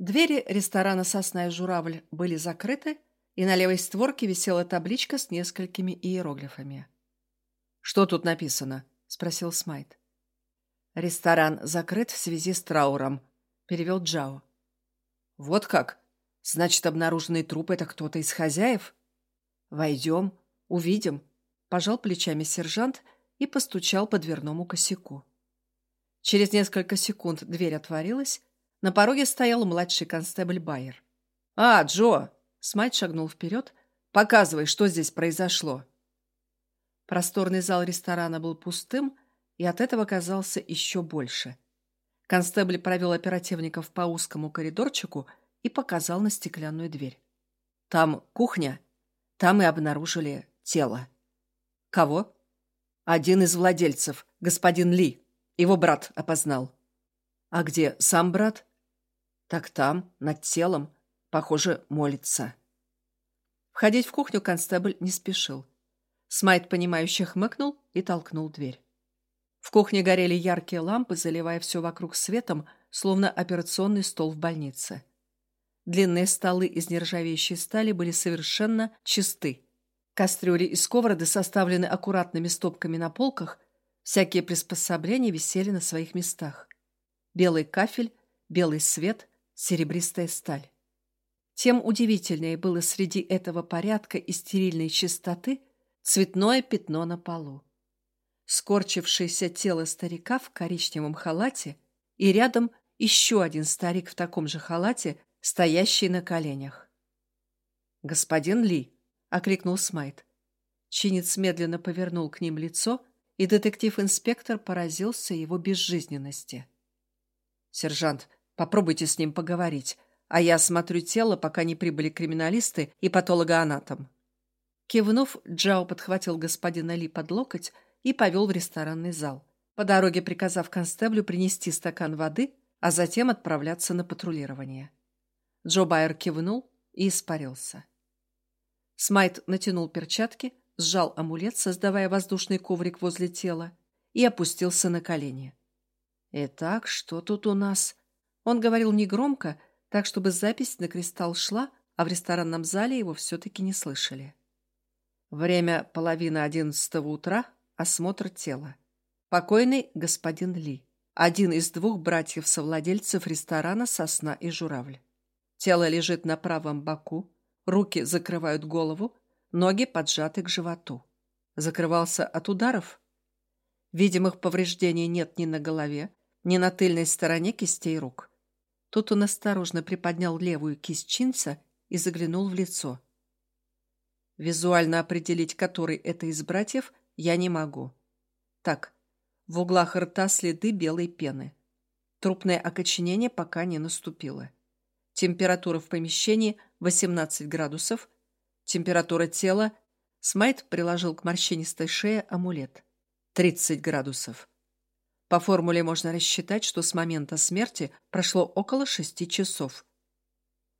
Двери ресторана «Сосна и журавль» были закрыты, и на левой створке висела табличка с несколькими иероглифами. «Что тут написано?» — спросил Смайт. «Ресторан закрыт в связи с трауром», — перевел Джао. «Вот как? Значит, обнаруженный труп — это кто-то из хозяев?» «Войдем, увидим», — пожал плечами сержант и постучал по дверному косяку. Через несколько секунд дверь отворилась, на пороге стоял младший констебль Байер. «А, Джо!» — Смайт шагнул вперед. «Показывай, что здесь произошло». Просторный зал ресторана был пустым, и от этого казался еще больше. Констебль провел оперативников по узкому коридорчику и показал на стеклянную дверь. «Там кухня. Там и обнаружили тело». «Кого?» «Один из владельцев, господин Ли. Его брат опознал». «А где сам брат?» Так там, над телом, похоже, молится. Входить в кухню констебль не спешил. Смайт, понимающе хмыкнул и толкнул дверь. В кухне горели яркие лампы, заливая все вокруг светом, словно операционный стол в больнице. Длинные столы из нержавеющей стали были совершенно чисты. Кастрюли и сковороды составлены аккуратными стопками на полках, всякие приспособления висели на своих местах. Белый кафель, белый свет, серебристая сталь. Тем удивительнее было среди этого порядка и стерильной чистоты цветное пятно на полу. Скорчившееся тело старика в коричневом халате и рядом еще один старик в таком же халате, стоящий на коленях. «Господин Ли!» — окликнул Смайт. Чинец медленно повернул к ним лицо, и детектив-инспектор поразился его безжизненности. «Сержант, Попробуйте с ним поговорить, а я осмотрю тело, пока не прибыли криминалисты и патологоанатом». Кивнув, Джао подхватил господина Ли под локоть и повел в ресторанный зал, по дороге приказав констеблю принести стакан воды, а затем отправляться на патрулирование. Джо Байер кивнул и испарился. Смайт натянул перчатки, сжал амулет, создавая воздушный коврик возле тела, и опустился на колени. «Итак, что тут у нас?» Он говорил негромко, так чтобы запись на кристалл шла, а в ресторанном зале его все-таки не слышали. Время половина одиннадцатого утра. Осмотр тела. Покойный господин Ли. Один из двух братьев-совладельцев ресторана «Сосна и журавль». Тело лежит на правом боку, руки закрывают голову, ноги поджаты к животу. Закрывался от ударов? Видимых повреждений нет ни на голове, ни на тыльной стороне кистей рук. Тут он осторожно приподнял левую кисть Чинца и заглянул в лицо. Визуально определить, который это из братьев, я не могу. Так, в углах рта следы белой пены. Трупное окоченение пока не наступило. Температура в помещении 18 градусов. Температура тела Смайт приложил к морщинистой шее амулет. 30 градусов. По формуле можно рассчитать, что с момента смерти прошло около шести часов.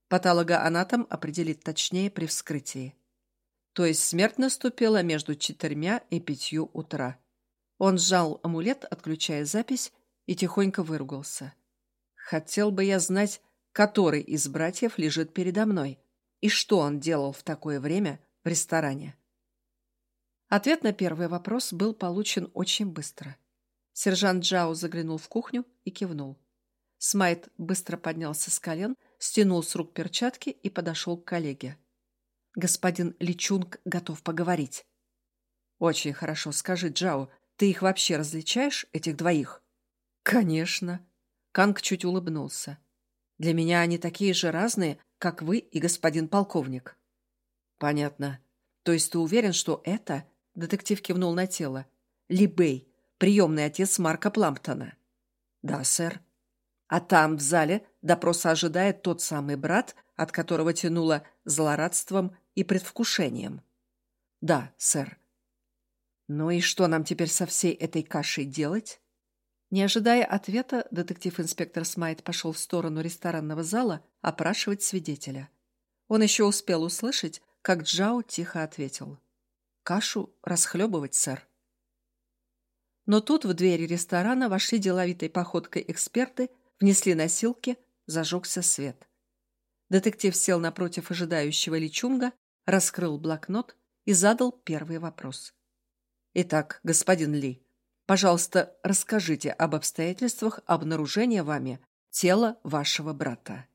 Патологоанатом определит точнее при вскрытии. То есть смерть наступила между четырьмя и пятью утра. Он сжал амулет, отключая запись, и тихонько выругался. Хотел бы я знать, который из братьев лежит передо мной, и что он делал в такое время в ресторане. Ответ на первый вопрос был получен очень быстро. Сержант Джао заглянул в кухню и кивнул. Смайт быстро поднялся с колен, стянул с рук перчатки и подошел к коллеге. «Господин Личунг готов поговорить». «Очень хорошо. Скажи, Джао, ты их вообще различаешь, этих двоих?» «Конечно». Канг чуть улыбнулся. «Для меня они такие же разные, как вы и господин полковник». «Понятно. То есть ты уверен, что это...» Детектив кивнул на тело. «Либей, приемный отец Марка Пламптона. Да, сэр. А там, в зале, допроса ожидает тот самый брат, от которого тянуло злорадством и предвкушением. Да, сэр. Ну и что нам теперь со всей этой кашей делать? Не ожидая ответа, детектив-инспектор Смайт пошел в сторону ресторанного зала опрашивать свидетеля. Он еще успел услышать, как Джао тихо ответил. «Кашу расхлебывать, сэр». Но тут в двери ресторана вошли деловитой походкой эксперты, внесли носилки, зажегся свет. Детектив сел напротив ожидающего Личунга, раскрыл блокнот и задал первый вопрос. «Итак, господин Ли, пожалуйста, расскажите об обстоятельствах обнаружения вами тела вашего брата».